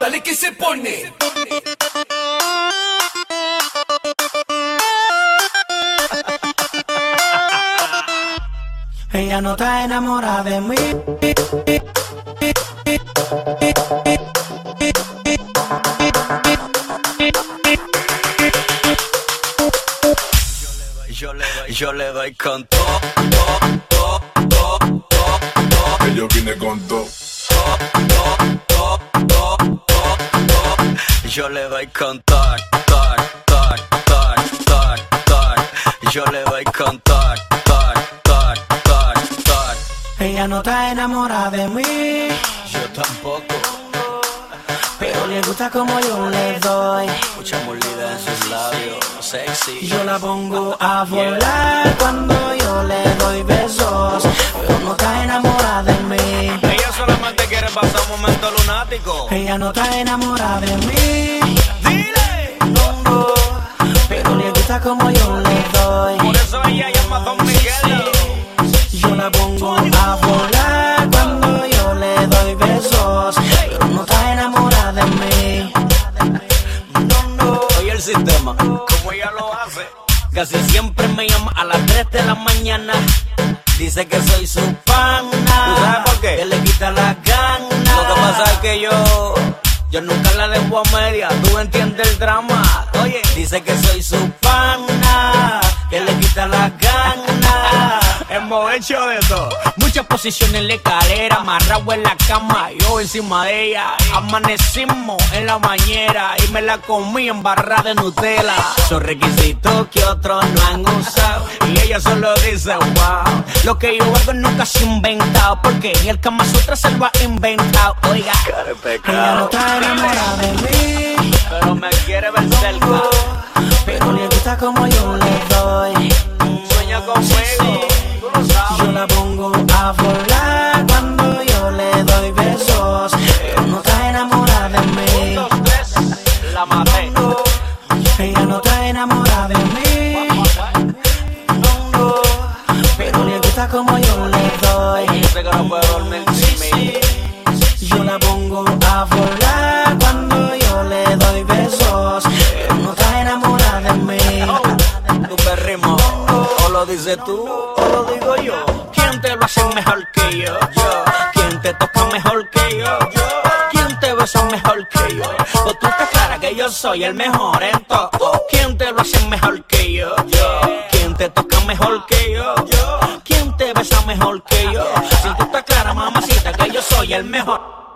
Dale que se pone. Ella no está enamorada de mí. Yo le doy, yo le doy con todo. Que yo vine con todo. Yo le doy con todo, todo, todo, todo, todo, todo. Yo le doy con todo, todo, todo, todo, todo. Ella no está enamorada de mí. Yo tampoco. Pero le gusta como yo le doy. Mucha molida en sus labios, sexy. Yo la pongo a volar cuando yo lunático. Ella no está enamorada de mí. Dile. No, no. Pero le gusta como yo le doy. Por eso ella llama a Don Miguel. Yo la pongo a volar cuando yo le doy besos. Pero no está enamorada de mí. No, no. Oye el sistema, como ella lo hace. Casi siempre me llama a las 3 de la mañana. Dice que soy su pana. Yo nunca la dejo a media. Tú entiendes el drama. Oye, dice que soy su pana. Que le quita las ganas. Hemos hecho de todo. Muchas posiciones en la escalera, amarrado en la cama, yo encima de ella. Amanecimos en la bañera y me la comí en barra de Nutella. Son requisitos que otros no han usado y ella solo dice wow. Lo que yo hago nunca se inventado porque en el Kama Sutra se lo ha inventado. Oiga, Ella no está enamorada de mí. pero me quiere ver cerca. Pero le gusta como yo le doy. Sueña conmigo, tú lo sabes. Yo la pongo a volar cuando yo le doy besos. Pero no está enamorada de mí. Dos, tres, la maté. Ella no está enamorada de mí. Como yo le doy. Dice que no puede dormir sin. Yo la pongo a volar cuando yo le doy besos. No está enamorada de mí. Tu perrimo, o lo dices tú o lo digo yo. ¿Quién te lo hace mejor que yo? Yo. ¿Quién te toca mejor que yo? Yo. ¿Quién te besa mejor que yo? Pues tú estás clara que yo soy el mejor en todo. ¿Quién te lo hace mejor que yo? Yo. ¿Quién te toca mejor que yo? Yo. Soy el mejor.